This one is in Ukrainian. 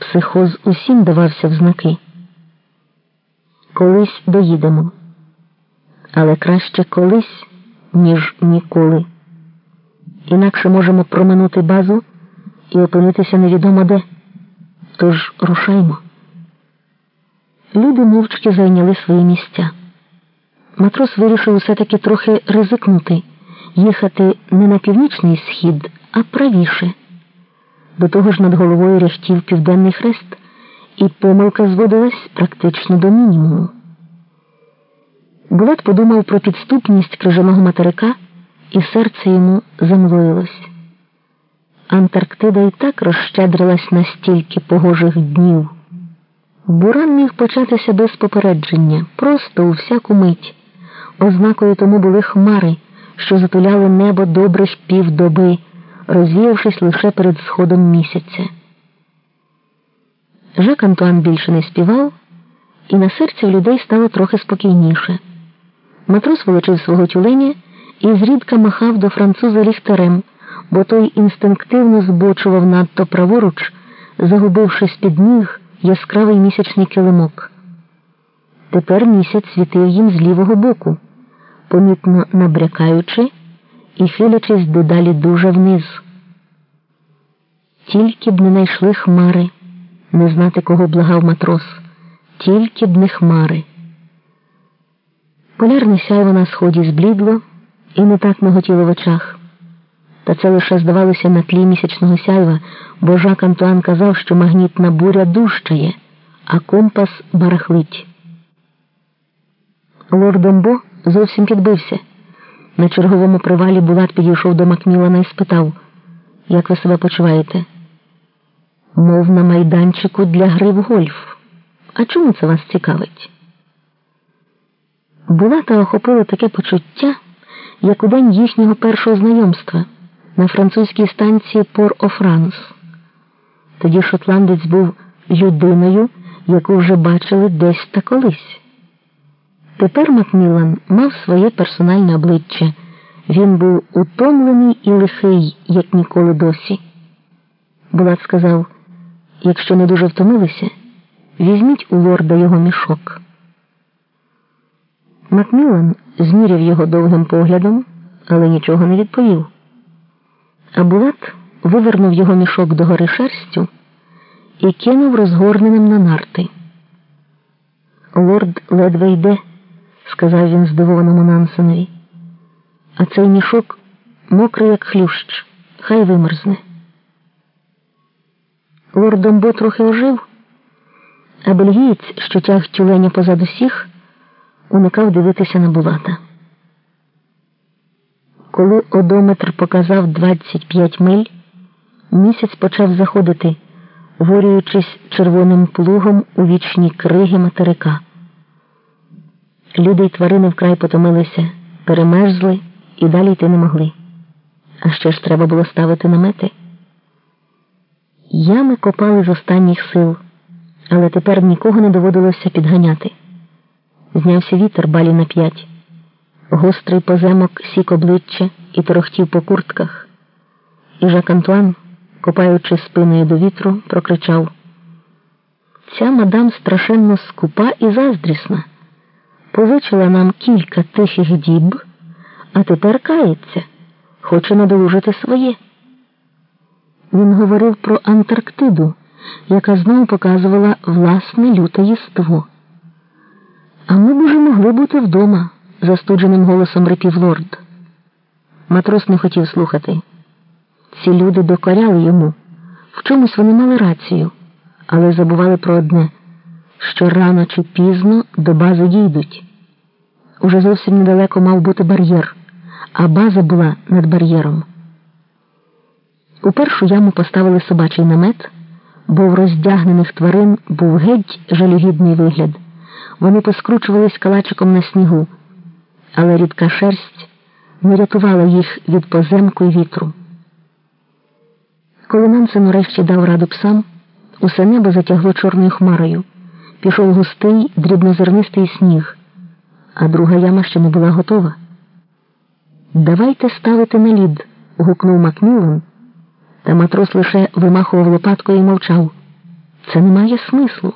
Психоз усім давався в знаки. Колись доїдемо, але краще колись, ніж ніколи. Інакше можемо проминути базу і опинитися невідомо де. Тож рушаймо. Люди мовчки зайняли свої місця. Матрос вирішив усе таки трохи ризикнути, їхати не на північний схід, а правіше. До того ж над головою ряхтів південний хрест, і помилка зводилась практично до мінімуму. Булат подумав про підступність крижаного материка, і серце йому замлоїлось. Антарктида і так розщедрилась на стільки погожих днів. Буран міг початися без попередження, просто у всяку мить. Ознакою тому були хмари, що затуляли небо добрих півдоби, розвіявшись лише перед сходом місяця. Жак Антуан більше не співав, і на серці в людей стало трохи спокійніше. Матрос волочив свого тюленя і зрідка махав до француза ліхтарем, бо той інстинктивно збочував надто праворуч, загубивши з-під ніг яскравий місячний килимок. Тепер місяць світив їм з лівого боку, помітно набрякаючи і хилячись дедалі дуже вниз. Тільки б не найшли хмари, не знати, кого благав матрос, тільки б не хмари. Полярне сяйво на сході зблідло і не так миготіло в очах. Та це лише здавалося на тлі місячного сяйва, бо Жак Антуан казав, що магнітна буря дужчає, а компас барахлить. Лорд Домбо зовсім підбився. На черговому привалі Булат підійшов до Макмілана і спитав, як ви себе почуваєте? Мов на майданчику для гри в гольф. А чому це вас цікавить? Булата охопило таке почуття, як у день їхнього першого знайомства на французькій станції Пор-О-Франс. Тоді шотландець був людиною, яку вже бачили десь та колись. Тепер Макмілан мав своє персональне обличчя. Він був утомлений і лихий, як ніколи досі. Булат сказав: якщо не дуже втомилися, візьміть у лорда його мішок. Макмілан зміряв його довгим поглядом, але нічого не відповів. А Булат вивернув його мішок догори шерстю і кинув розгорненим на нарти. Лорд ледве йде, сказав він здивованому Нансенові. А цей мішок мокрий, як хлющ, хай вимерзне. Лорд Домбо трохи ожив, а бельгієць, що тяг тюленя позад усіх, уникав дивитися на Булата. Коли одометр показав 25 миль, місяць почав заходити, ворюючись червоним плугом у вічні криги материка. Люди й тварини вкрай потомилися, перемерзли і далі йти не могли. А ще ж треба було ставити намети. Ями копали з останніх сил, але тепер нікого не доводилося підганяти. Знявся вітер балі на п'ять. Гострий поземок сік обличчя і торохтів по куртках. І Жак Антуан, копаючи спиною до вітру, прокричав: Ця мадам страшенно скупа і заздрісна. Позичила нам кілька тихих діб, а тепер кається, хоче надолужити своє. Він говорив про Антарктиду, яка знову показувала власне люте єство. А ми б уже могли бути вдома, застудженим голосом репів лорд. Матрос не хотів слухати. Ці люди докоряли йому. В чомусь вони мали рацію, але забували про одне, що рано чи пізно до бази дійдуть. Уже зовсім недалеко мав бути бар'єр, а база була над бар'єром. У першу яму поставили собачий намет, бо в роздягнених тварин був геть жалюгідний вигляд. Вони поскручувались калачиком на снігу, але рідка шерсть не рятувала їх від поземку й вітру. Коли Нансен урешті дав раду псам, усе небо затягло чорною хмарою. Пішов густий, дрібнозернистий сніг, а друга яма ще не була готова. Давайте ставити на лід. гукнув Макміллан, та матрос лише вимахував лопаткою і мовчав. Це не має смислу.